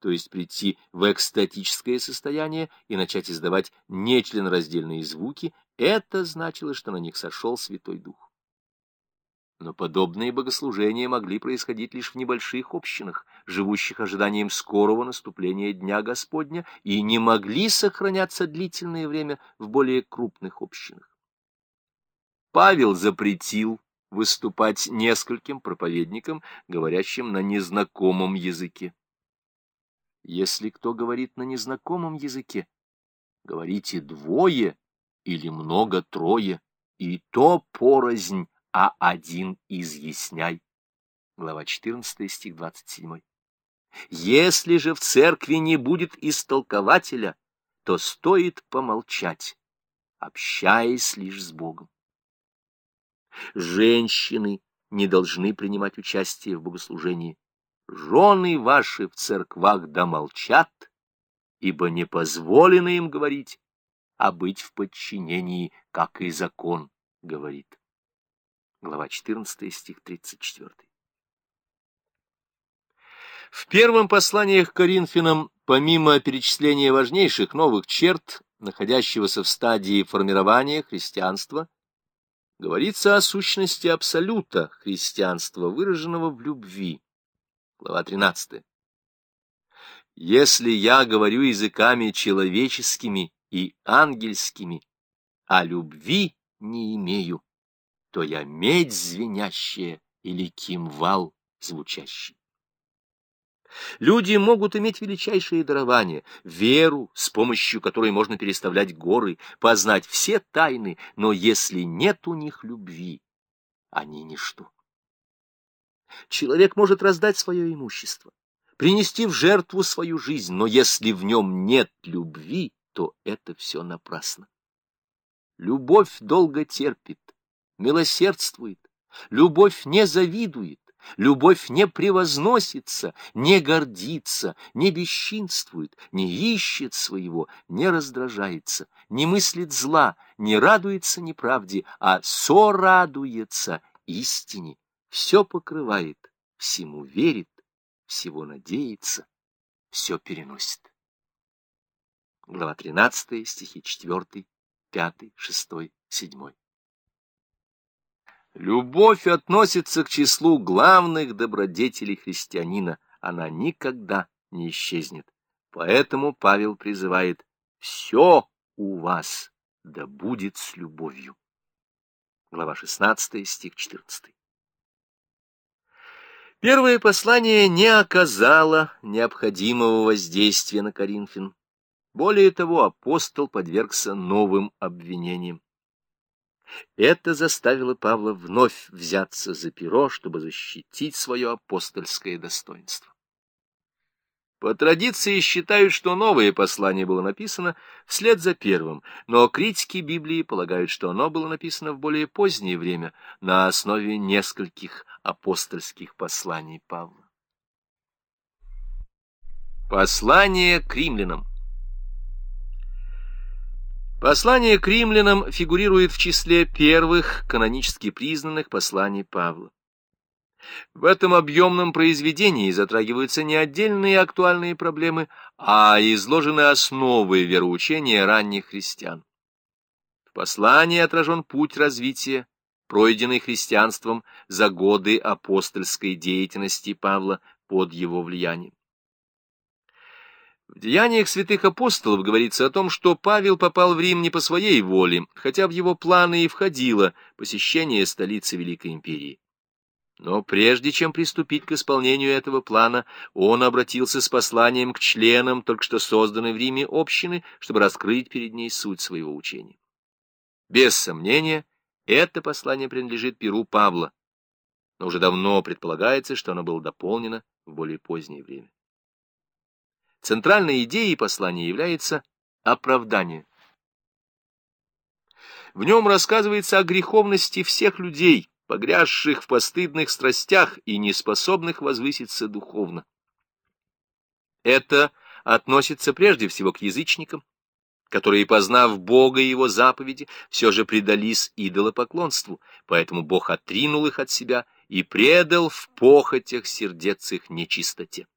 то есть прийти в экстатическое состояние и начать издавать нечленораздельные звуки, это значило, что на них сошел Святой Дух. Но подобные богослужения могли происходить лишь в небольших общинах, живущих ожиданием скорого наступления Дня Господня, и не могли сохраняться длительное время в более крупных общинах. Павел запретил выступать нескольким проповедникам, говорящим на незнакомом языке. Если кто говорит на незнакомом языке, говорите двое или много-трое, и то порознь, а один изъясняй. Глава 14, стих 27. Если же в церкви не будет истолкователя, то стоит помолчать, общаясь лишь с Богом. Женщины не должны принимать участие в богослужении. Жены ваши в церквах домолчат, ибо не позволено им говорить, а быть в подчинении, как и закон говорит глава 14, стих 34. В первом послании к Коринфянам, помимо перечисления важнейших новых черт, находящегося в стадии формирования христианства, говорится о сущности абсолюта христианства, выраженного в любви. Глава 13. «Если я говорю языками человеческими и ангельскими, а любви не имею, то я медь звенящая или кимвал звучащий. Люди могут иметь величайшие дарования, веру, с помощью которой можно переставлять горы, познать все тайны, но если нет у них любви, они ничто. Человек может раздать свое имущество, принести в жертву свою жизнь, но если в нем нет любви, то это все напрасно. Любовь долго терпит, милосердствует, любовь не завидует, любовь не превозносится, не гордится, не бесчинствует, не ищет своего, не раздражается, не мыслит зла, не радуется неправде, а сорадуется истине, все покрывает, всему верит, всего надеется, все переносит. Глава 13, стихи 4, 5, 6, 7. Любовь относится к числу главных добродетелей христианина. Она никогда не исчезнет. Поэтому Павел призывает «все у вас да будет с любовью». Глава 16, стих 14. Первое послание не оказало необходимого воздействия на Коринфян. Более того, апостол подвергся новым обвинениям. Это заставило Павла вновь взяться за перо, чтобы защитить свое апостольское достоинство. По традиции считают, что новое послание было написано вслед за первым, но критики Библии полагают, что оно было написано в более позднее время на основе нескольких апостольских посланий Павла. Послание к римлянам Послание к римлянам фигурирует в числе первых канонически признанных посланий Павла. В этом объемном произведении затрагиваются не отдельные актуальные проблемы, а изложены основы вероучения ранних христиан. В послании отражен путь развития, пройденный христианством за годы апостольской деятельности Павла под его влиянием. В деяниях святых апостолов говорится о том, что Павел попал в Рим не по своей воле, хотя в его планы и входило посещение столицы Великой Империи. Но прежде чем приступить к исполнению этого плана, он обратился с посланием к членам только что созданной в Риме общины, чтобы раскрыть перед ней суть своего учения. Без сомнения, это послание принадлежит Перу Павла, но уже давно предполагается, что оно было дополнено в более позднее время. Центральной идеей послания является оправдание. В нем рассказывается о греховности всех людей, погрязших в постыдных страстях и неспособных возвыситься духовно. Это относится прежде всего к язычникам, которые, познав Бога и его заповеди, все же предались идолопоклонству, поэтому Бог отринул их от себя и предал в похотях сердец их нечистоте.